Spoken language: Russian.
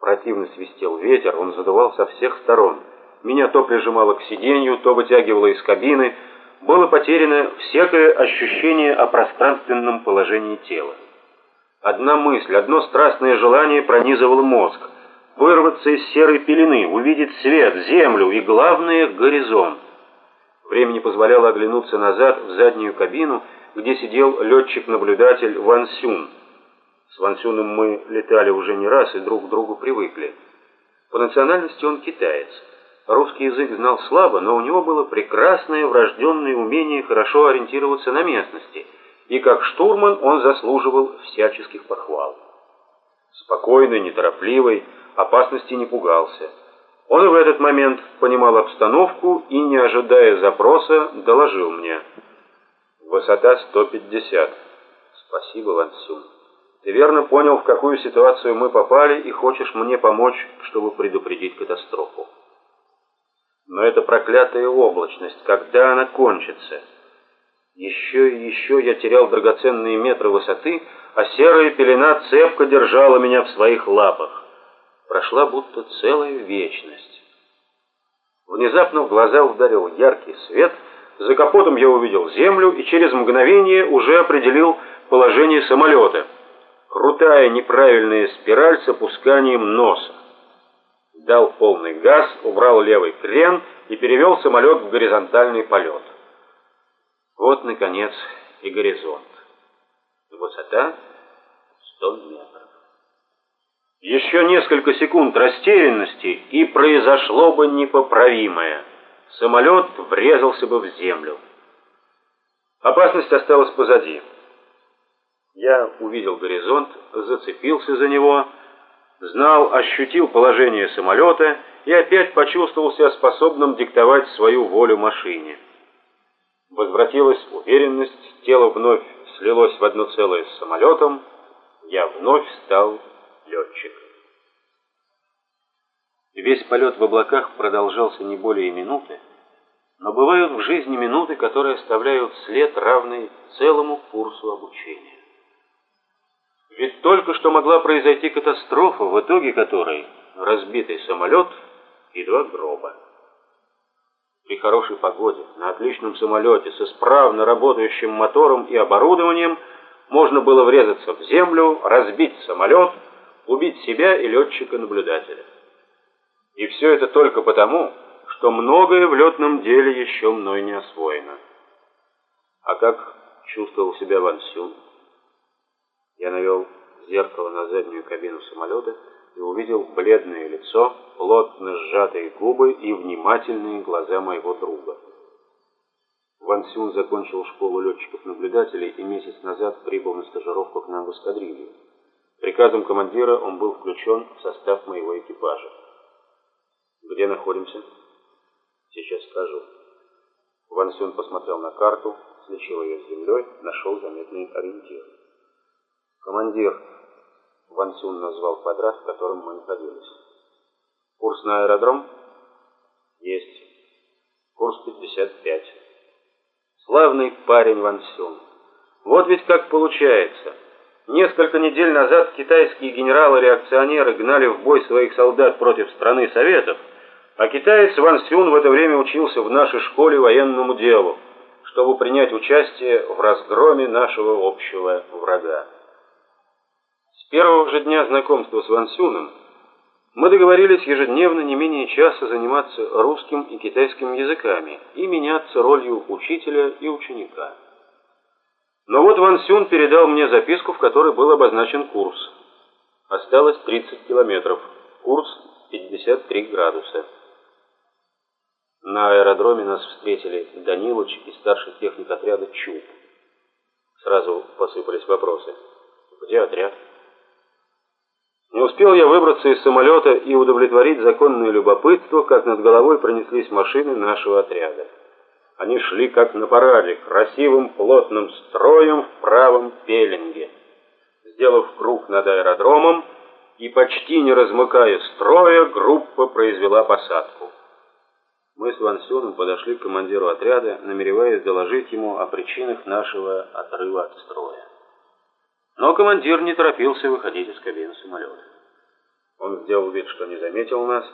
Противно свистел ветер, он задувал со всех сторон. Меня то прижимало к сиденью, то вытягивало из кабины. Было потеряно всякое ощущение о пространственном положении тела. Одна мысль, одно страстное желание пронизывало мозг. Вырваться из серой пелены, увидеть свет, землю и, главное, горизонт. Время не позволяло оглянуться назад в заднюю кабину, где сидел летчик-наблюдатель Ван Сюн. С Ван мы летали уже не раз и друг к другу привыкли. По национальности он китаец. Русский язык знал слабо, но у него было прекрасное врожденное умение хорошо ориентироваться на местности, и как штурман он заслуживал всяческих похвал. Спокойный, неторопливый, опасности не пугался. Он и в этот момент понимал обстановку и, не ожидая запроса, доложил мне. «Высота 150. Спасибо, Ван. Ты верно понял, в какую ситуацию мы попали, и хочешь мне помочь, чтобы предупредить катастрофу. Но эта проклятая облачность, когда она кончится? Еще и еще я терял драгоценные метры высоты, а серая пелена цепко держала меня в своих лапах. Прошла будто целая вечность. Внезапно в глаза ударил яркий свет, за капотом я увидел землю и через мгновение уже определил положение самолета. Крутая неправильная спираль с опусканием носа. Дал полный газ, убрал левый крен и перевел самолет в горизонтальный полет. Вот, наконец, и горизонт. Высота 100 метров. Еще несколько секунд растерянности, и произошло бы непоправимое. Самолет врезался бы в землю. Опасность осталась позади. Я увидел горизонт, зацепился за него, знал, ощутил положение самолета и опять почувствовал себя способным диктовать свою волю машине. Возвратилась уверенность, тело вновь слилось в одно целое с самолетом, я вновь стал летчик. Весь полет в облаках продолжался не более минуты, но бывают в жизни минуты, которые оставляют след, равный целому курсу обучения. Ведь только что могла произойти катастрофа, в итоге которой разбитый самолет и два гроба. При хорошей погоде, на отличном самолете, с исправно работающим мотором и оборудованием, можно было врезаться в землю, разбить самолет – убить себя и летчика-наблюдателя. И все это только потому, что многое в летном деле еще мной не освоено. А как чувствовал себя Ван Сюн? Я навел зеркало на заднюю кабину самолета и увидел бледное лицо, плотно сжатые губы и внимательные глаза моего друга. Ван Сюн закончил школу летчиков-наблюдателей и месяц назад прибыл на стажировку к нам в эскадрилью. Приказом командира он был включен в состав моего экипажа. «Где находимся?» «Сейчас скажу». Ван Сюн посмотрел на карту, слечил ее с землей, нашел заметный ориентир. «Командир», — Ван Сюн назвал квадрат, в котором мы находились. «Курс на аэродром?» «Есть. Курс 55». «Славный парень Ван Сюн. Вот ведь как получается». Несколько недель назад китайские генералы-реакционеры гнали в бой своих солдат против страны Советов, а китаец Ван Сюн в это время учился в нашей школе военному делу, чтобы принять участие в разгроме нашего общего врага. С первого же дня знакомства с Ван Сюном мы договорились ежедневно не менее часа заниматься русским и китайским языками и меняться ролью учителя и ученика. Но вот Ван Сюн передал мне записку, в которой был обозначен курс. Осталось 30 километров. Курс 53 градуса. На аэродроме нас встретили Данилыч и старший техник отряда Чуб. Сразу посыпались вопросы. Где отряд? Не успел я выбраться из самолета и удовлетворить законное любопытство, как над головой пронеслись машины нашего отряда. Они шли как на параде, красивым плотным строем в правом пеленге. Сделав круг над аэродромом и почти не размыкая строя, группа произвела посадку. Мы с Ван Сюном подошли к командиру отряда, намереваясь доложить ему о причинах нашего отрыва от строя. Но командир не торопился выходить из кабины самолета. Он сделал вид, что не заметил нас,